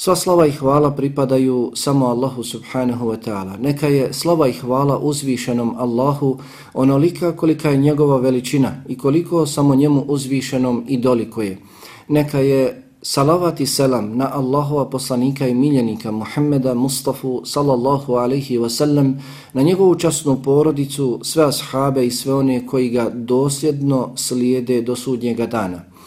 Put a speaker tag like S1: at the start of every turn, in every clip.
S1: Sva slava i hvala pripadaju samo Allahu subhanahu wa ta'ala. Neka je slava i hvala uzvišenom Allahu onolika kolika je njegova veličina i koliko samo njemu uzvišenom i doliko je. Neka je salavat i selam na Allahova poslanika i miljenika Muhammeda Mustafa sallallahu alaihi wa sallam, na njegovu časnu porodicu, sve ashabe i sve one koji ga dosljedno slijede do sudnjega dana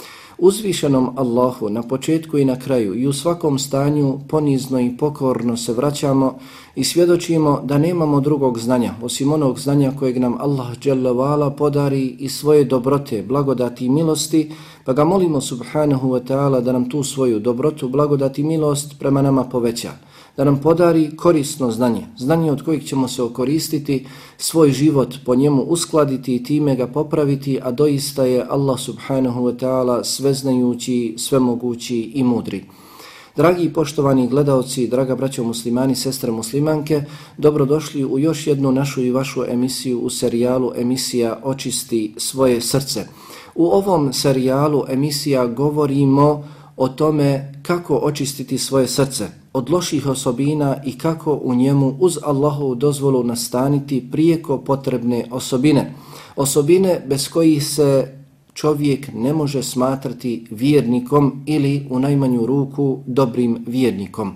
S1: uzvišenom Allahu na početku i na kraju i u svakom stanju ponizno i pokorno se vraćamo i svjedočimo da nemamo drugog znanja osim onog znanja kojeg nam Allah dželle podari i svoje dobrote, blagodati i milosti, pa ga molimo subhanahu wa ta'ala da nam tu svoju dobrotu, blagodati i milost prema nama poveća da nam podari korisno znanje, znanje od kojih ćemo se okoristiti, svoj život po njemu uskladiti i time ga popraviti, a doista je Allah subhanahu wa ta'ala sveznajući, svemogući i mudri. Dragi i poštovani gledaoci, draga braćo muslimani, sestre muslimanke, dobrodošli u još jednu našu i vašu emisiju u serijalu emisija Očisti svoje srce. U ovom serijalu emisija govorimo o tome kako očistiti svoje srce od loših osobina i kako u njemu uz Allahovu dozvolu nastaniti prijeko potrebne osobine. Osobine bez kojih se čovjek ne može smatrati vjernikom ili u najmanju ruku dobrim vjernikom.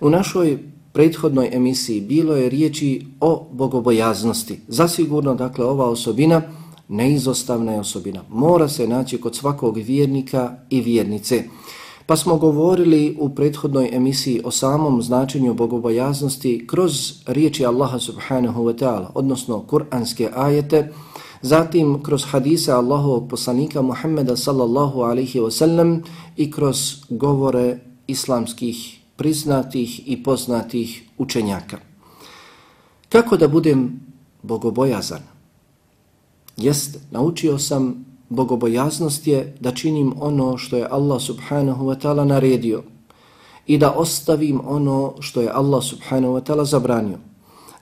S1: U našoj prethodnoj emisiji bilo je riječi o bogobojaznosti. Zasigurno, dakle, ova osobina neizostavna je osobina. Mora se naći kod svakog vjernika i vjernice. Pa smo govorili u prethodnoj emisiji o samom značenju bogobojaznosti kroz riječi Allaha subhanahu wa ta'ala, odnosno kuranske ajete, zatim kroz hadise Allahovog poslanika Muhammeda sallallahu alaihi wa sallam i kroz govore islamskih priznatih i poznatih učenjaka. Kako da budem bogobojazan? Jest, naučio sam Bogobojaznost je da činim ono što je Allah subhanahu wa ta'ala naredio i da ostavim ono što je Allah subhanahu wa ta'ala zabranio.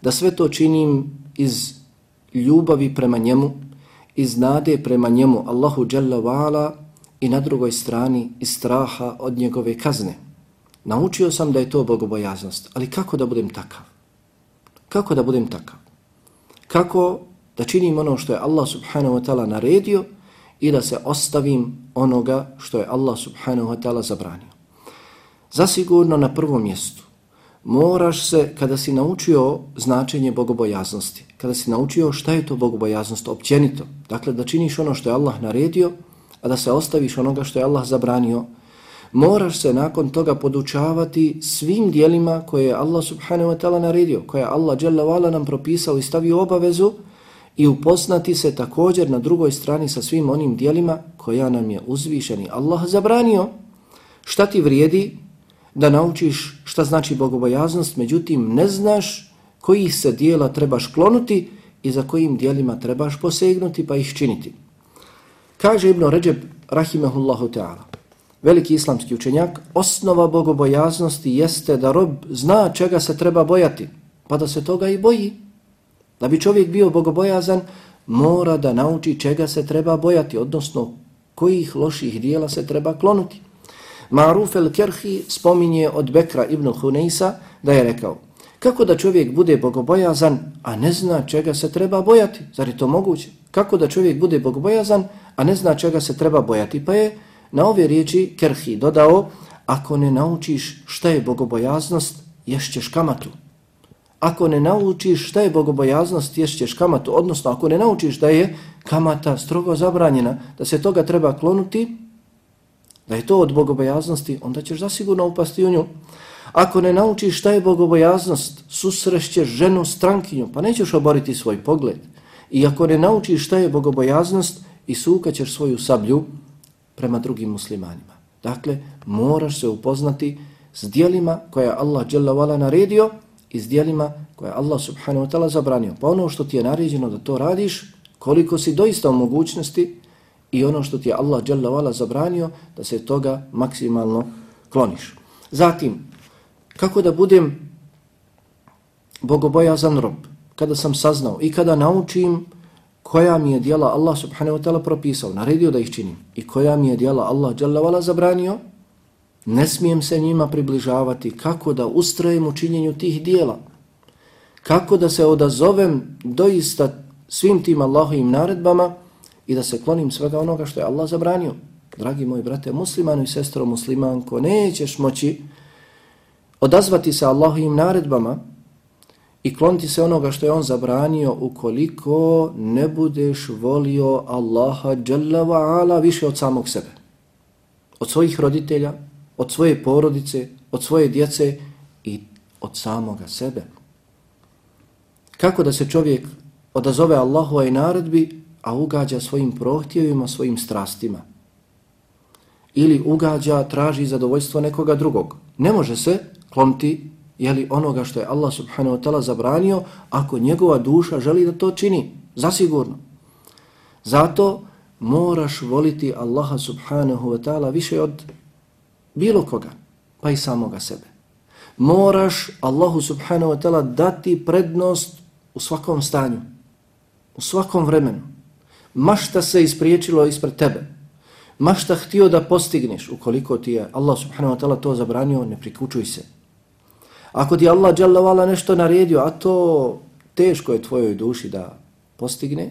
S1: Da sve to činim iz ljubavi prema njemu, iz nade prema njemu Allahu Jalla wa'ala i na drugoj strani iz straha od njegove kazne. Naučio sam da je to bogobojaznost, ali kako da budem takav? Kako da budem takav? Kako da činim ono što je Allah subhanahu wa ta'ala naredio i da se ostavim onoga što je Allah subhanahu wa ta'ala zabranio. Zasigurno na prvom mjestu moraš se, kada si naučio značenje bogobojaznosti, kada si naučio šta je to bogobojaznost općenito, dakle da činiš ono što je Allah naredio, a da se ostaviš onoga što je Allah zabranio, moraš se nakon toga podučavati svim dijelima koje je Allah subhanahu wa ta'ala naredio, koje je Allah nam propisao i stavio obavezu, i upoznati se također na drugoj strani sa svim onim dijelima koja nam je uzvišeni Allah zabranio. Šta ti vrijedi da naučiš šta znači bogobojaznost, međutim ne znaš koji se dijela trebaš klonuti i za kojim dijelima trebaš posegnuti pa ih činiti. Kaže Ibn Ređeb, rahimehullahu ta'ala, veliki islamski učenjak, osnova bogobojaznosti jeste da rob zna čega se treba bojati, pa da se toga i boji. Da bi čovjek bio bogobojazan, mora da nauči čega se treba bojati, odnosno kojih loših dijela se treba klonuti. Maruf el-Kerhi spominje od Bekra ibn Huneysa da je rekao kako da čovjek bude bogobojazan, a ne zna čega se treba bojati? Zar je to moguće? Kako da čovjek bude bogobojazan, a ne zna čega se treba bojati? Pa je na ove riječi Kerhi dodao ako ne naučiš šta je bogobojaznost, ješćeš kamatu ako ne naučiš šta je bogobojaznost, ješćeš kamatu, odnosno ako ne naučiš da je kamata strogo zabranjena, da se toga treba klonuti, da je to od bogobojaznosti, onda ćeš zasigurno upasti u nju. Ako ne naučiš šta je bogobojaznost, susrešćeš ženu strankinju, pa nećeš oboriti svoj pogled. I ako ne naučiš šta je bogobojaznost, i svoju sablju prema drugim muslimanima. Dakle, moraš se upoznati s dijelima koje Allah naredio, i s dijelima koje Allah subhanahu wa ta'ala zabranio. Pa ono što ti je naređeno da to radiš, koliko si doista u mogućnosti i ono što ti je Allah dželle vala zabranio da se toga maksimalno kloniš. Zatim kako da budem bogobojazan rob kada sam saznao i kada naučim koja mi je dijela Allah subhanahu wa ta'ala propisao, naredio da ih činim i koja mi je dijela Allah dželle vala zabranio, ne smijem se njima približavati kako da ustrajem u činjenju tih dijela, kako da se odazovem doista svim tim Allahovim naredbama i da se klonim svega onoga što je Allah zabranio. Dragi moji brate, muslimanu i sestro muslimanko, nećeš moći odazvati se Allahovim naredbama i kloniti se onoga što je on zabranio ukoliko ne budeš volio Allaha wa ala više od samog sebe. Od svojih roditelja, od svoje porodice, od svoje djece i od samoga sebe. Kako da se čovjek odazove Allahu i naredbi, a ugađa svojim prohtjevima, svojim strastima? Ili ugađa, traži zadovoljstvo nekoga drugog? Ne može se klonti jeli onoga što je Allah subhanahu wa ta'ala zabranio ako njegova duša želi da to čini, zasigurno. Zato moraš voliti Allaha subhanahu wa ta'ala više od bilo koga, pa i samoga sebe. Moraš Allahu subhanahu wa ta'ala dati prednost u svakom stanju, u svakom vremenu. Mašta se ispriječilo ispred tebe, mašta htio da postigneš, ukoliko ti je Allah subhanahu wa ta'ala to zabranio, ne prikučuj se. Ako ti Allah dželavala nešto naredio, a to teško je tvojoj duši da postigne,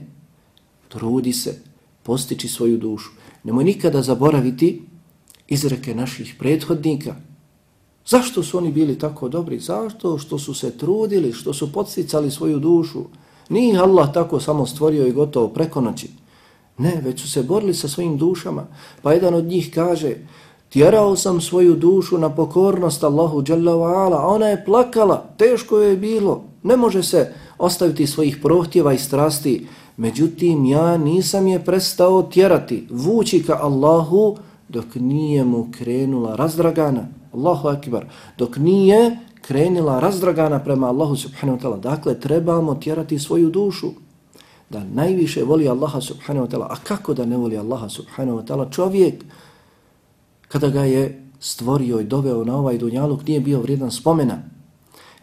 S1: trudi se, postići svoju dušu. Nemoj nikada zaboraviti izreke naših prethodnika. Zašto su oni bili tako dobri? Zašto? Što su se trudili, što su podsticali svoju dušu. Nije Allah tako samo stvorio i gotovo preko noći. Ne, već su se borili sa svojim dušama. Pa jedan od njih kaže, tjerao sam svoju dušu na pokornost Allahu Đalla a ona je plakala, teško je bilo, ne može se ostaviti svojih prohtjeva i strasti. Međutim, ja nisam je prestao tjerati, vući ka Allahu, dok nije mu krenula razdragana. Allahu akbar. Dok nije krenila razdragana prema Allahu subhanahu wa ta'ala. Dakle, trebamo tjerati svoju dušu da najviše voli Allaha subhanahu wa ta'ala. A kako da ne voli Allaha subhanahu wa ta'ala? Čovjek, kada ga je stvorio i doveo na ovaj dunjaluk, nije bio vrijedan spomena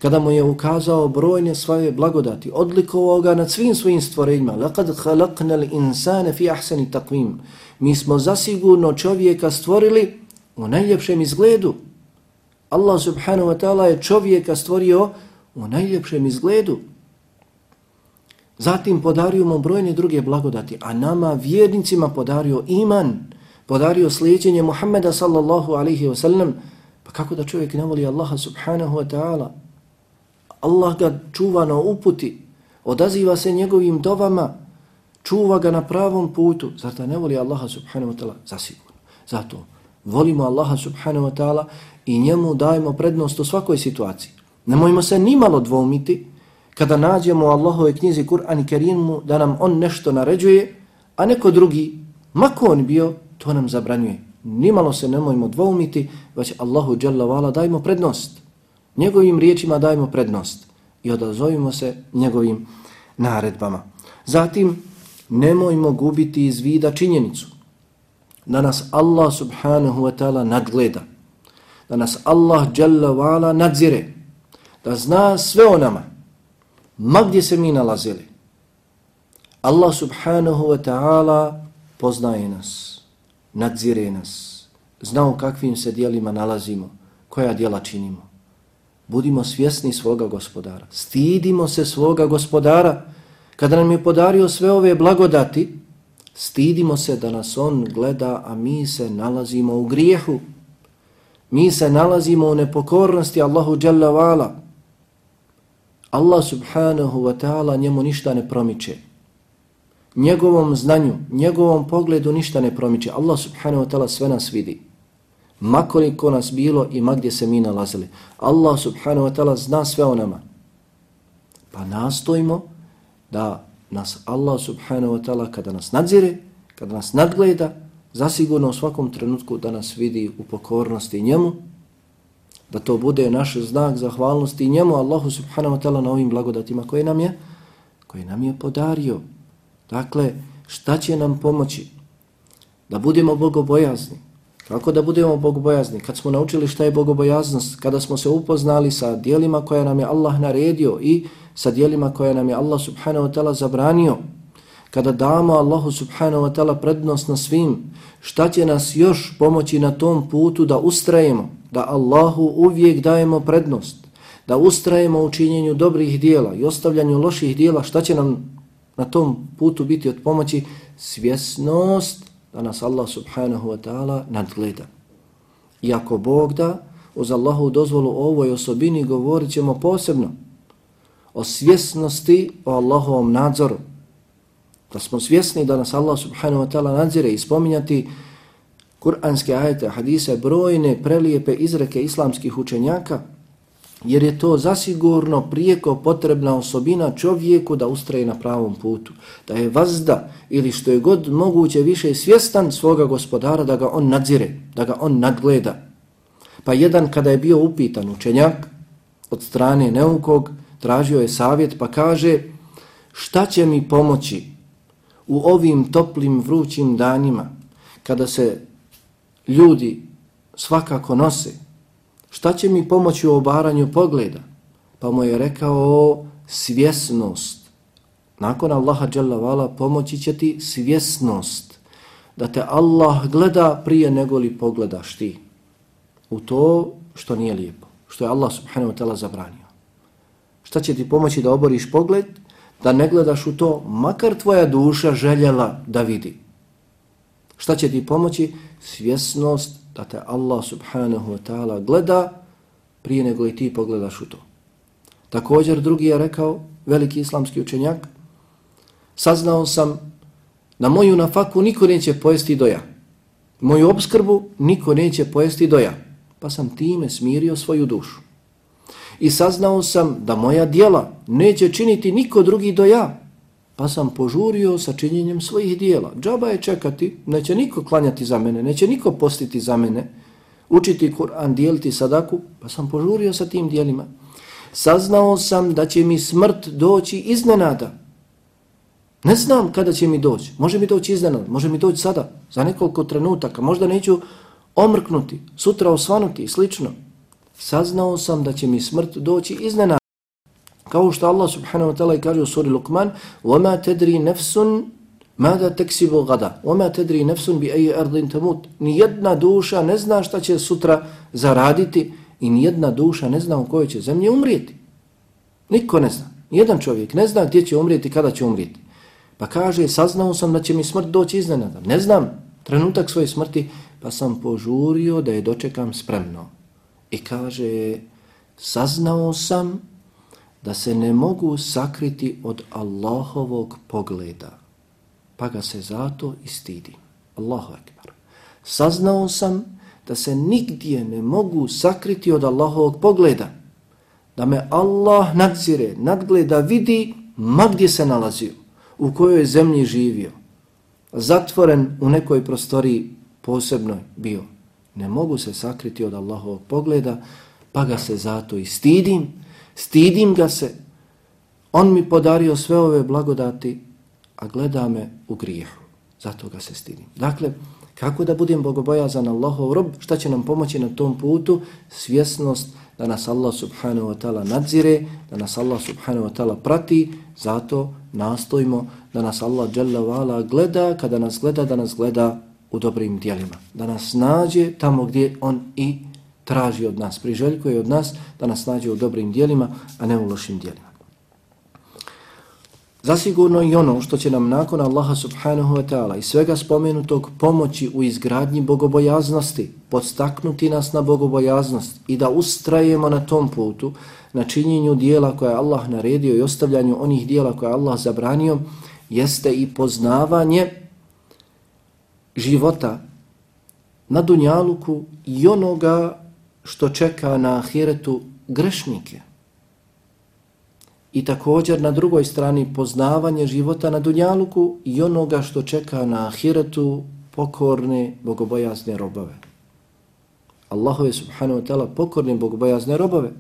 S1: Kada mu je ukazao brojne svoje blagodati, odlikovao ga nad svim svojim stvorenjima. لَقَدْ خَلَقْنَا الْإِنسَانَ فِي أَحْسَنِ تَقْوِيمِ Mi smo zasigurno čovjeka stvorili u najljepšem izgledu. Allah subhanahu wa ta'ala je čovjeka stvorio u najljepšem izgledu. Zatim podario mu brojne druge blagodati, a nama vjernicima podario iman, podario slijedjenje Muhammeda sallallahu alaihi wa sallam. Pa kako da čovjek ne voli Allaha subhanahu wa ta'ala? Allah ga čuva na uputi, odaziva se njegovim dovama, čuva ga na pravom putu. Zar da ne voli Allaha subhanahu wa ta'ala? Zasigurno. Zato volimo Allaha subhanahu wa ta'ala i njemu dajemo prednost u svakoj situaciji. Nemojmo se nimalo dvoumiti dvomiti kada nađemo u Allahove knjizi Kur'an i Kerimu da nam on nešto naređuje, a neko drugi, mako on bio, to nam zabranjuje. Nimalo se nemojmo dvomiti, već Allahu dželle vala dajmo prednost. Njegovim riječima dajmo prednost i odazovimo se njegovim naredbama. Zatim, nemojmo gubiti iz vida činjenicu da nas Allah subhanahu wa ta'ala nadgleda, da nas Allah jalla wa ala nadzire, da zna sve o nama, ma gdje se mi nalazili. Allah subhanahu wa ta'ala poznaje nas, nadzire nas, zna u kakvim se dijelima nalazimo, koja dijela činimo. Budimo svjesni svoga gospodara, stidimo se svoga gospodara, kada nam je podario sve ove blagodati, stidimo se da nas on gleda, a mi se nalazimo u grijehu, mi se nalazimo u nepokornosti Allahu Jalla Vala. Allah subhanahu wa ta'ala njemu ništa ne promiče. Njegovom znanju, njegovom pogledu ništa ne promiče. Allah subhanahu wa ta'ala sve nas vidi. Makoliko nas bilo i ma gdje se mi nalazili. Allah subhanahu wa ta'ala zna sve o nama. Pa nastojimo da nas Allah subhanahu wa ta'ala kada nas nadzire, kada nas nadgleda, zasigurno u svakom trenutku da nas vidi u pokornosti njemu, da to bude naš znak zahvalnosti njemu, Allahu subhanahu wa ta'ala na ovim blagodatima koje nam je, koje nam je podario. Dakle, šta će nam pomoći? da budemo bogobojazni. Kako da budemo bogobojazni? Kad smo naučili šta je bogobojaznost, kada smo se upoznali sa dijelima koja nam je Allah naredio i sa dijelima koja nam je Allah subhanahu wa ta'ala zabranio, kada damo Allahu subhanahu wa ta'ala prednost na svim, šta će nas još pomoći na tom putu da ustrajemo, da Allahu uvijek dajemo prednost, da ustrajemo u činjenju dobrih dijela i ostavljanju loših dijela, šta će nam na tom putu biti od pomoći? Svjesnost da nas Allah subhanahu wa ta'ala nadgleda. I ako Bog da, uz Allahu dozvolu o ovoj osobini govorit ćemo posebno o svjesnosti o Allahovom nadzoru. Da smo svjesni da nas Allah subhanahu wa ta'ala nadzire i spominjati kuranske ajete, hadise, brojne prelijepe izreke islamskih učenjaka, jer je to zasigurno prijeko potrebna osobina čovjeku da ustraje na pravom putu, da je vazda ili što je god moguće više svjestan svoga gospodara da ga on nadzire, da ga on nadgleda. Pa jedan kada je bio upitan učenjak od strane neukog, tražio je savjet pa kaže šta će mi pomoći u ovim toplim vrućim danima kada se ljudi svakako nose Šta će mi pomoći u obaranju pogleda? Pa mu je rekao svjesnost. Nakon Allaha dželavala Vala pomoći će ti svjesnost. Da te Allah gleda prije nego li pogledaš ti. U to što nije lijepo. Što je Allah subhanahu wa ta'ala zabranio. Šta će ti pomoći da oboriš pogled? Da ne gledaš u to makar tvoja duša željela da vidi. Šta će ti pomoći? Svjesnost da te Allah subhanahu wa ta'ala gleda prije nego i ti pogledaš u to. Također drugi je rekao, veliki islamski učenjak, saznao sam da moju nafaku niko neće pojesti doja. Moju obskrbu niko neće pojesti doja. Pa sam time smirio svoju dušu. I saznao sam da moja dijela neće činiti niko drugi do ja pa sam požurio sa činjenjem svojih dijela. Džaba je čekati, neće niko klanjati za mene, neće niko postiti za mene, učiti Kur'an, dijeliti sadaku, pa sam požurio sa tim dijelima. Saznao sam da će mi smrt doći iznenada. Ne znam kada će mi doći. Može mi doći iznenada, može mi doći sada, za nekoliko trenutaka. Možda neću omrknuti, sutra osvanuti i slično. Saznao sam da će mi smrt doći iznenada. Kao što Allah subhanahu wa ta'ala kaže u suri Luqman وَمَا تَدْرِي نَفْسٌ مَاذَا تَكْسِبُ غَدَا وَمَا تَدْرِي نَفْسٌ بِأَيِّ أَرْضٍ تَمُوت Nijedna duša ne zna šta će sutra zaraditi i nijedna duša ne zna u kojoj će zemlji umrijeti. Niko ne zna. Nijedan čovjek ne zna gdje će umrijeti kada će umrijeti. Pa kaže, saznao sam da će mi smrt doći iznenada. Ne znam trenutak svoje smrti, pa sam požurio da je dočekam spremno. I kaže, saznao sam da se ne mogu sakriti od Allahovog pogleda, pa ga se zato istidim. Allahu akbar. Saznao sam da se nigdje ne mogu sakriti od Allahovog pogleda, da me Allah nadzire, nadgleda, vidi ma gdje se nalazio, u kojoj zemlji živio, zatvoren u nekoj prostoriji posebnoj bio. Ne mogu se sakriti od Allahovog pogleda, pa ga se zato istidim, Stidim Stidim ga se. On mi podario sve ove blagodati, a gleda me u grijehu. Zato ga se stidim. Dakle, kako da budem bogobojazan Allahov rob, šta će nam pomoći na tom putu? Svjesnost da nas Allah subhanahu wa ta'ala nadzire, da nas Allah subhanahu wa ta'ala prati, zato nastojimo da nas Allah dželle gleda, kada nas gleda, da nas gleda u dobrim dijelima. Da nas nađe tamo gdje on i traži od nas, priželjkuje od nas da nas nađe u dobrim dijelima, a ne u lošim dijelima. Zasigurno i ono što će nam nakon Allaha subhanahu wa ta'ala i svega spomenutog pomoći u izgradnji bogobojaznosti, podstaknuti nas na bogobojaznost i da ustrajemo na tom putu, na činjenju dijela koje Allah naredio i ostavljanju onih dijela koje Allah zabranio, jeste i poznavanje života na dunjaluku i onoga što čeka na ahiretu grešnike. I također na drugoj strani poznavanje života na Dunjaluku i onoga što čeka na ahiretu pokorne bogobojazne robove. Allahu subhanahu wa ta'ala pokorne bogobojazne robove.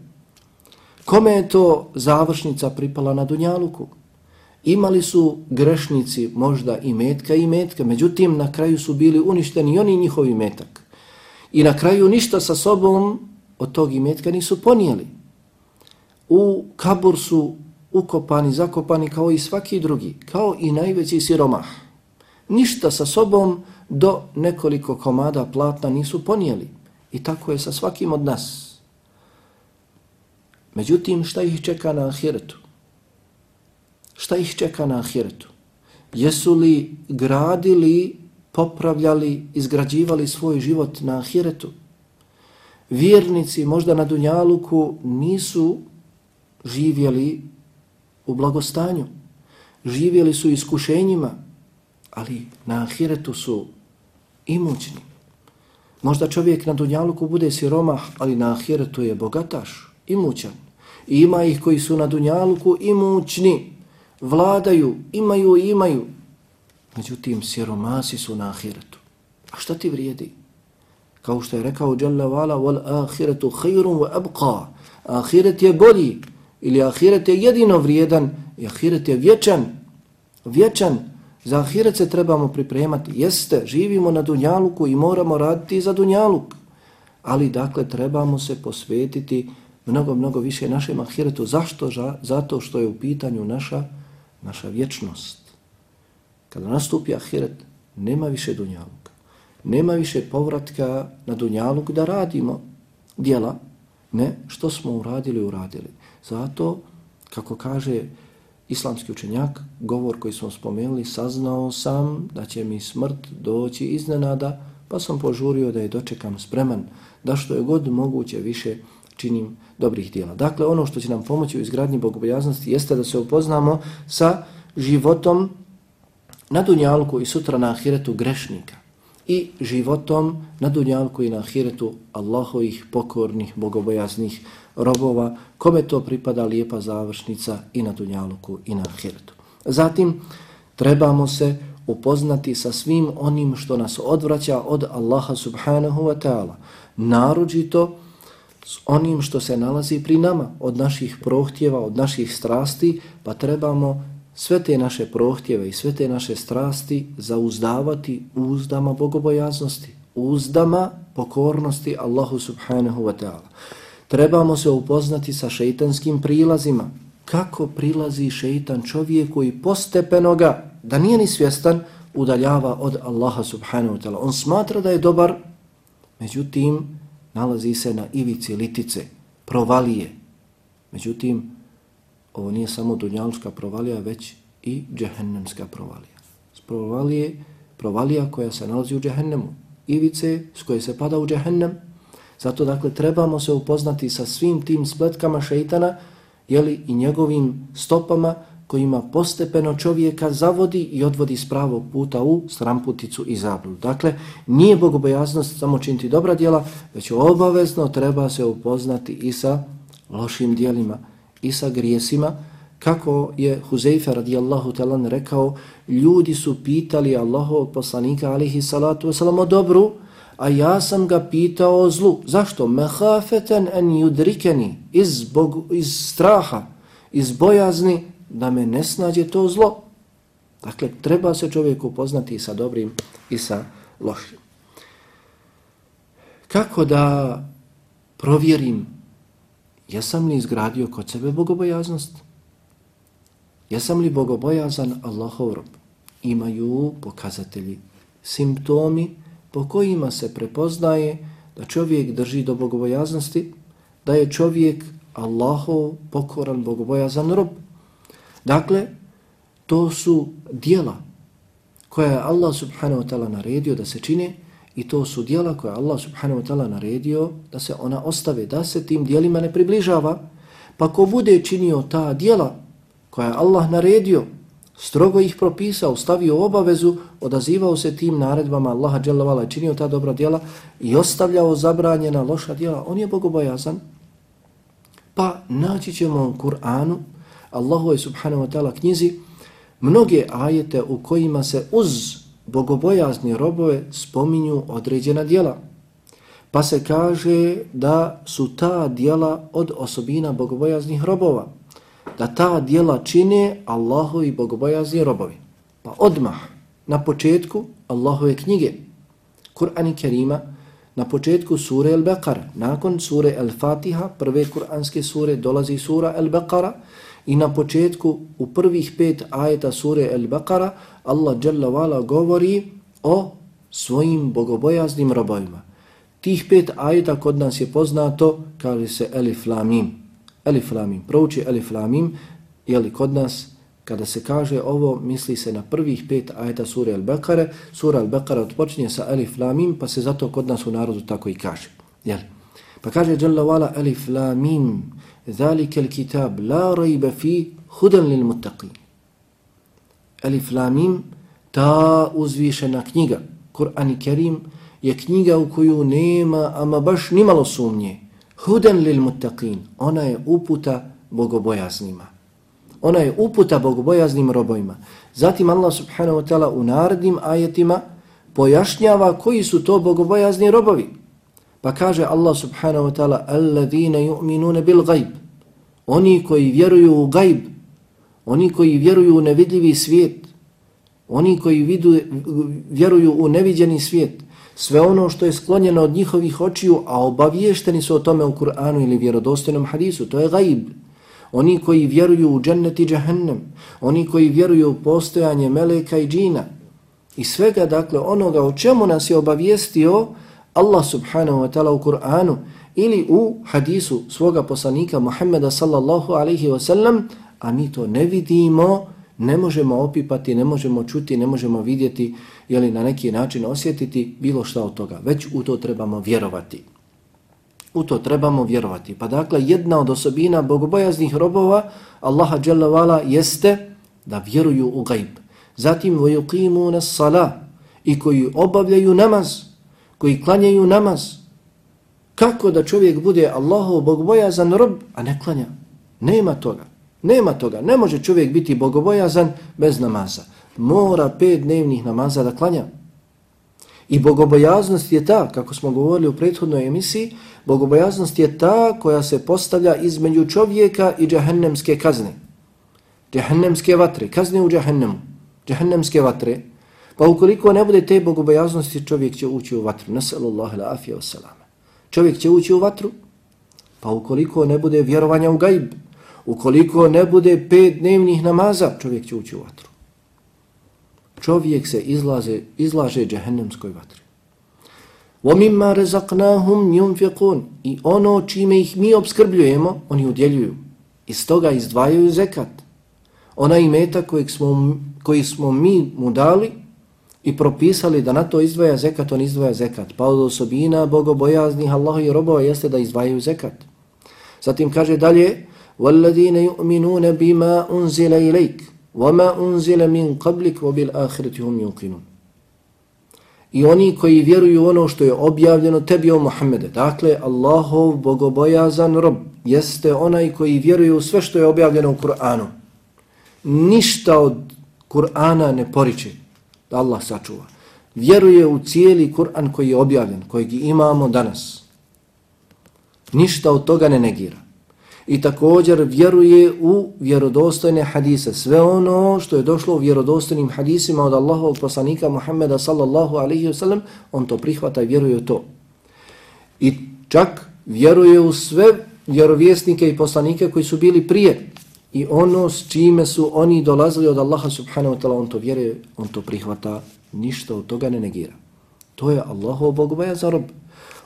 S1: Kome je to završnica pripala na Dunjaluku? Imali su grešnici možda i metka i metka, međutim na kraju su bili uništeni oni njihovi metak. I na kraju ništa sa sobom od tog imetka nisu ponijeli. U kabur su ukopani, zakopani kao i svaki drugi, kao i najveći siromah. Ništa sa sobom do nekoliko komada platna nisu ponijeli. I tako je sa svakim od nas. Međutim, šta ih čeka na ahiretu? Šta ih čeka na ahiretu? Jesu li gradili, popravljali, izgrađivali svoj život na ahiretu? Vjernici možda na Dunjaluku nisu živjeli u blagostanju. Živjeli su iskušenjima, ali na ahiretu su imućni. Možda čovjek na Dunjaluku bude siromah, ali na ahiretu je bogataš, imućan. I ima ih koji su na Dunjaluku imućni, vladaju, imaju i imaju. Međutim, siromasi su na ahiretu. A šta ti vrijedi? Kao što je rekao Jalla Vala, wal ahiretu khairun wa abqa. Ahiret je bolji, ili ahiret je jedino vrijedan, i ahiret je vječan, vječan. Za ahiret se trebamo pripremati. Jeste, živimo na Dunjaluku i moramo raditi za Dunjaluk. Ali dakle, trebamo se posvetiti mnogo, mnogo više našem ahiretu. Zašto? Zato što je u pitanju naša, naša vječnost. Kada nastupi ahiret, nema više Dunjaluka. Nema više povratka na Dunjaluk da radimo dijela. Ne, što smo uradili, uradili. Zato, kako kaže islamski učenjak, govor koji smo spomenuli, saznao sam da će mi smrt doći iznenada, pa sam požurio da je dočekam spreman, da što je god moguće više činim dobrih dijela. Dakle, ono što će nam pomoći u izgradnji bogobojaznosti jeste da se upoznamo sa životom na Dunjalku i sutra na Ahiretu grešnika i životom na Dunjalku i na Ahiretu Allahovih pokornih, bogobojaznih robova, kome to pripada lijepa završnica i na Dunjaluku i na Ahiretu. Zatim, trebamo se upoznati sa svim onim što nas odvraća od Allaha subhanahu wa ta'ala. Narođito s onim što se nalazi pri nama, od naših prohtjeva, od naših strasti, pa trebamo sve te naše prohtjeve i sve te naše strasti zauzdavati uzdama bogobojaznosti, uzdama pokornosti Allahu subhanahu wa ta'ala trebamo se upoznati sa šeitanskim prilazima. Kako prilazi šeitan čovjeku i postepeno ga, da nije ni svjestan, udaljava od Allaha subhanahu wa ta'ala. On smatra da je dobar, međutim, nalazi se na ivici litice, provalije. Međutim, ovo nije samo dunjalska provalija, već i džehennemska provalija. Provalije, provalija koja se nalazi u džehennemu. Ivice s koje se pada u džehennem, Zato dakle trebamo se upoznati sa svim tim spletkama šeitana jeli, i njegovim stopama kojima postepeno čovjeka zavodi i odvodi s pravog puta u stramputicu i zabludu. Dakle, nije bogobojaznost samo činiti dobra djela, već obavezno treba se upoznati i sa lošim djelima i sa grijesima. Kako je Huzeyfe radijallahu talan rekao, ljudi su pitali Allahovog poslanika alihi salatu wasalam o dobru, a ja sam ga pitao o zlu. Zašto? Mehafeten en judrikeni, iz, bog, iz straha, iz bojazni, da me ne snađe to zlo. Dakle, treba se čovjek upoznati sa dobrim i sa lošim. Kako da provjerim, jesam li izgradio kod sebe bogobojaznost? Jesam li bogobojazan Allahov rob? Imaju pokazatelji, simptomi, po kojima se prepoznaje da čovjek drži do bogobojaznosti, da je čovjek Allahov pokoran bogobojazan rob. Dakle, to su dijela koja je Allah subhanahu wa ta'ala naredio da se čine i to su dijela koja Allah subhanahu wa ta'ala naredio da se ona ostave, da se tim dijelima ne približava. Pa ko bude činio ta dijela koja je Allah naredio, strogo ih propisao, stavio obavezu, odazivao se tim naredbama Allaha dželavala činio ta dobra djela i ostavljao zabranjena loša djela, on je bogobojazan. Pa naći ćemo u Kur'anu, Allahu subhanahu wa ta'ala knjizi, mnoge ajete u kojima se uz bogobojazni robove spominju određena djela. Pa se kaže da su ta djela od osobina bogobojaznih robova. da ta dijela čine Allahovi bogobojazni robovi. Pa odmah, na početku Allahove knjige, Kur'an i Kerima, na početku sure Al-Baqara, nakon sure Al-Fatiha, prve kur'anske sure, dolazi sura Al-Baqara i na početku u prvih pet ajeta sure Al-Baqara Allah Jalla govori o svojim bogobojaznim robovima. Tih pet ajeta kod nas je poznato, kaže se Elif Lamim. Elif Lamim, prouči Elif Lamim, jeli kod nas, kada se kaže ovo, misli se na prvih pet ajeta sure Al-Baqara. Sura Al-Baqara odpočinje sa Elif Lamim, pa se zato kod nas u narodu tako i kaže. Jeli? Pa kaže Jalla Vala Elif Lamim, Zalike kitab la rajba fi hudan lil Alif Elif Lamim, ta uzvišena knjiga, Kur'an i Kerim, je knjiga u koju nema, ama baš nimalo sumnje. Hudan lil muttaqin, ona je uputa bogobojaznima. Ona je uputa bogobojaznim robojima. Zatim Allah subhanahu wa ta'ala u narednim ajetima pojašnjava koji su to bogobojazni robovi. Pa kaže Allah subhanahu wa ta'ala Alladine yu'minuna bil ghaib. Oni koji vjeruju u gajb, oni koji vjeruju u nevidljivi svijet, oni koji vidu, vjeruju u neviđeni svijet, sve ono što je sklonjeno od njihovih očiju, a obaviješteni su o tome u Kur'anu ili vjerodostojnom hadisu, to je gajb. Oni koji vjeruju u džennet i džahennem, oni koji vjeruju u postojanje meleka i džina i svega, dakle, onoga o čemu nas je obavijestio Allah subhanahu wa ta'ala u Kur'anu ili u hadisu svoga poslanika Muhammeda sallallahu alaihi wa sallam, a mi to ne vidimo, ne možemo opipati, ne možemo čuti, ne možemo vidjeti ili na neki način osjetiti bilo šta od toga. Već u to trebamo vjerovati. U to trebamo vjerovati. Pa dakle, jedna od osobina bogobojaznih robova Allaha dželavala jeste da vjeruju u gajb. Zatim vojuqimu nas sala i koji obavljaju namaz, koji klanjaju namaz. Kako da čovjek bude Allahov bogobojazan rob, a ne klanja? Nema toga. Nema toga. Ne može čovjek biti bogobojazan bez namaza. Mora pet dnevnih namaza da klanja. I bogobojaznost je ta, kako smo govorili u prethodnoj emisiji, bogobojaznost je ta koja se postavlja između čovjeka i džahennemske kazne. Džahennemske vatre, kazne u džahennemu. Džahennemske vatre. Pa ukoliko ne bude te bogobojaznosti, čovjek će ući u vatru. Nasallallahu ila afija wasalama. Čovjek će ući u vatru, pa ukoliko ne bude vjerovanja u gajb, ukoliko ne bude pet dnevnih namaza, čovjek će ući u vatru. Čovjek se izlaze, izlaže džahennemskoj vatri. وَمِمَّا رَزَقْنَاهُمْ يُنْفِقُونَ I ono čime ih mi obskrbljujemo, oni udjeljuju. Iz toga izdvajaju zekat. Ona imeta kojeg smo, koji smo mi mu dali, i propisali da na to izdvaja zekat, on izdvaja zekat. Pa od osobina bogobojaznih Allaha i robova jeste da izdvajaju zekat. Zatim kaže dalje, والذين يؤمنون بما أنزل إليك وما أنزل من قبلك وبالآخرة هم يوقنون I oni koji vjeruju ono što je objavljeno tebi o Muhammede. Dakle, Allahov bogobojazan rob jeste onaj koji vjeruje u sve što je objavljeno u Kur'anu. Ništa od Kur'ana ne poriče da Allah sačuva. Vjeruje u cijeli Kur'an koji je objavljen, kojeg imamo danas. Ništa od toga ne negira i također vjeruje u vjerodostojne hadise. Sve ono što je došlo u vjerodostojnim hadisima od Allahovog poslanika Muhammeda sallallahu alaihi wa sallam, on to prihvata i vjeruje u to. I čak vjeruje u sve vjerovjesnike i poslanike koji su bili prije i ono s čime su oni dolazili od Allaha subhanahu wa ta'la, on to vjeruje, on to prihvata, ništa od toga ne negira. To je Allaho bogobaja za rob.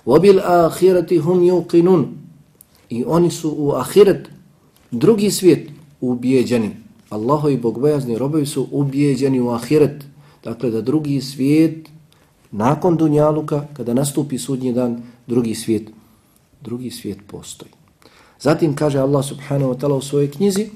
S1: Wabil أَخِرَةِ hum yuqinun. I oni su u ahiret, drugi svijet, ubijeđeni. Allaho i robovi su ubijeđeni u ahiret. Dakle, da drugi svijet, nakon Dunjaluka, kada nastupi sudnji dan, drugi svijet, drugi svijet postoji. Zatim kaže Allah subhanahu wa ta'ala u svojoj knjizi,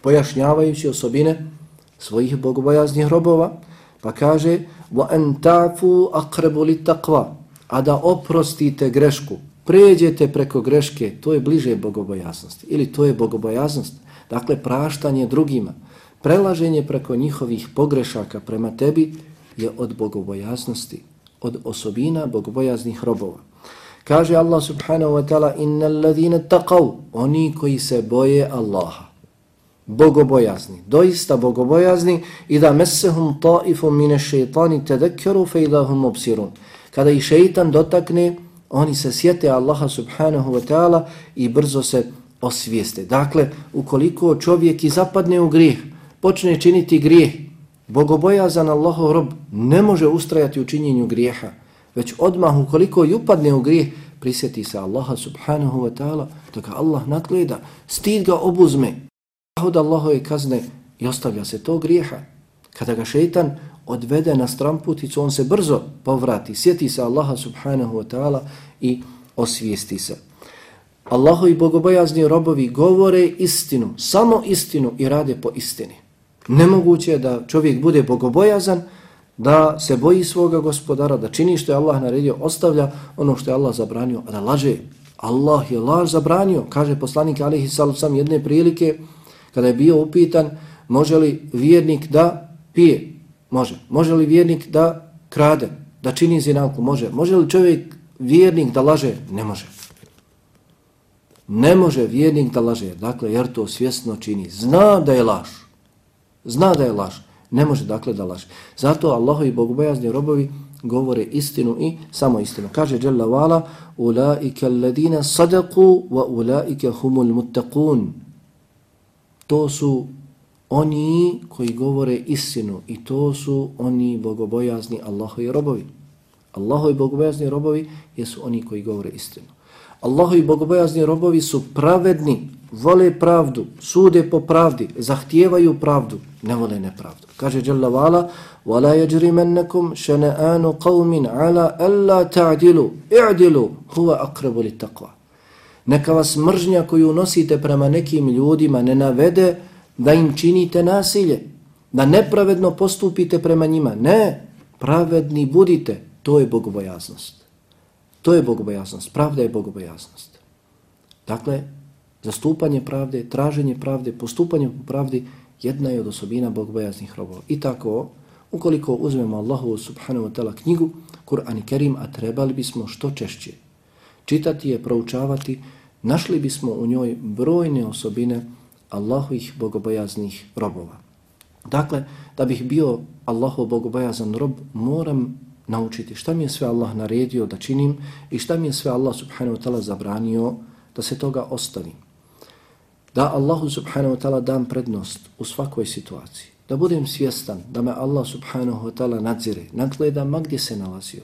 S1: pojašnjavajući osobine svojih bogobojaznih robova, pa kaže وَأَنْ تَعْفُوا أَقْرَبُ لِتَقْوَا A da oprostite grešku, pređete preko greške, to je bliže bogobojasnosti. Ili to je bogobojasnost. Dakle, praštanje drugima, prelaženje preko njihovih pogrešaka prema tebi je od bogobojasnosti, od osobina bogobojaznih robova. Kaže Allah subhanahu wa ta'ala innal ladhina taqaw oni koji se boje Allaha. bogobojazni, doista bogobojazni i da mesehum taifum mine šeitani fe idahum obsirun. Kada ih šeitan dotakne, oni se sjete Allaha subhanahu wa ta'ala i brzo se osvijeste. Dakle, ukoliko čovjek i zapadne u grijeh, počne činiti grijeh, bogobojazan Allahov rob ne može ustrajati u činjenju grijeha, već odmah ukoliko i upadne u grijeh, prisjeti se Allaha subhanahu wa ta'ala, da ga Allah nadgleda, stid ga obuzme, od Allahove kazne i ostavlja se to grijeha. Kada ga šeitan odvede na stramputicu, on se brzo povrati, sjeti se Allaha subhanahu wa ta'ala i osvijesti se. Allaho i bogobojazni robovi govore istinu, samo istinu i rade po istini. Nemoguće je da čovjek bude bogobojazan, da se boji svoga gospodara, da čini što je Allah naredio, ostavlja ono što je Allah zabranio, a da laže. Allah je laž zabranio, kaže poslanik alihi salu sam jedne prilike, kada je bio upitan, može li vjernik da pije? Može. Može li vjernik da krade, da čini zinalku? Može. Može li čovjek vjernik da laže? Ne može. Ne može vjernik da laže, dakle, jer to svjesno čini. Zna da je laž. Zna da je laž. Ne može, dakle, da laže. Zato Allahovi bogobojazni robovi govore istinu i samo istinu. Kaže Jalla Vala, Ulaike alledine sadaku wa ulaike humul muttaqun. To su oni koji govore istinu i to su oni bogobojazni Allahovi robovi. Allahovi bogobojazni robovi jesu oni koji govore istinu. Allahovi bogobojazni robovi su pravedni, vole pravdu, sude po pravdi, zahtijevaju pravdu, ne vole nepravdu. Kaže Jalla Vala, وَلَا يَجْرِمَنَّكُمْ شَنَآنُ قَوْمٍ عَلَىٰ أَلَّا تَعْدِلُوا اِعْدِلُوا هُوَ أَقْرَبُ لِتَقْوَى Neka vas mržnja koju nosite prema nekim ljudima ne navede da im činite nasilje, da nepravedno postupite prema njima. Ne, pravedni budite, to je bogobojaznost. To je bogobojaznost, pravda je bogobojaznost. Dakle, zastupanje pravde, traženje pravde, postupanje po pravdi, jedna je od osobina bogobojaznih robova. I tako, ukoliko uzmemo Allahu subhanahu wa ta'ala knjigu, Kur'an i Kerim, a trebali bismo što češće čitati je, proučavati, našli bismo u njoj brojne osobine Allahovih bogobojaznih robova. Dakle, da bih bio Allahov bogobojazan rob, moram naučiti šta mi je sve Allah naredio da činim i šta mi je sve Allah subhanahu wa ta'ala zabranio da se toga ostavim. Da Allahu subhanahu wa ta'ala dam prednost u svakoj situaciji. Da budem svjestan da me Allah subhanahu wa ta'ala nadzire, nadgleda ma gdje se nalazio.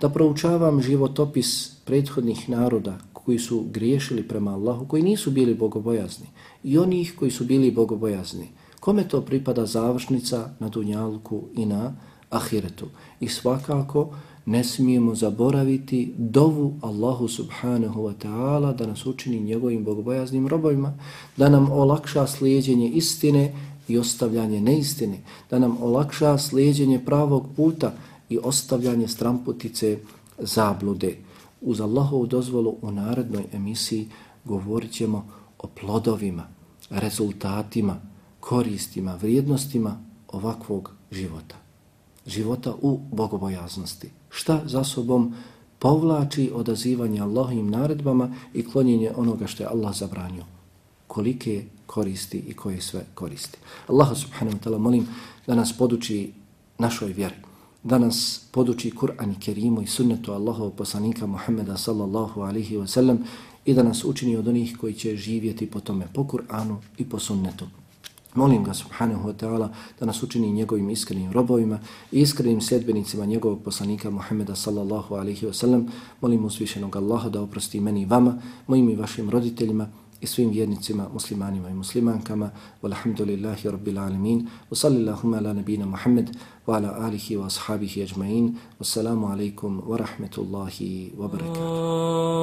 S1: Da proučavam životopis prethodnih naroda koji su griješili prema Allahu, koji nisu bili bogobojazni i onih koji su bili bogobojazni. Kome to pripada završnica na Dunjalku i na ahiretu. I svakako ne smijemo zaboraviti dovu Allahu subhanahu wa ta'ala da nas učini njegovim bogobojaznim robovima, da nam olakša slijedjenje istine i ostavljanje neistine, da nam olakša slijedjenje pravog puta i ostavljanje stramputice zablude. Uz Allahovu dozvolu u narednoj emisiji govorit ćemo o plodovima, rezultatima, koristima, vrijednostima ovakvog života života u bogobojaznosti. Šta za sobom povlači odazivanje Allahovim naredbama i klonjenje onoga što je Allah zabranio. Kolike koristi i koje sve koristi. Allah subhanahu wa ta'ala molim da nas poduči našoj vjeri, da nas poduči Kur'an i Kerimu i sunnetu Allahov poslanika Muhammeda sallallahu alihi wa sallam i da nas učini od onih koji će živjeti po tome, po Kur'anu i po sunnetu. Molim ga subhanahu wa ta'ala da nas učini njegovim iskrenim robovima i iskrenim sljedbenicima njegovog poslanika Muhammeda sallallahu alaihi wa sallam. Molim uzvišenog Allaha da oprosti meni i vama, mojim i vašim roditeljima i svim vjernicima, muslimanima i muslimankama. Walhamdulillahi rabbil alamin. Wa sallillahuma ala nabina Muhammed wa ala alihi wa ashabihi ajma'in. Wassalamu alaikum wa rahmetullahi wa barakatuh.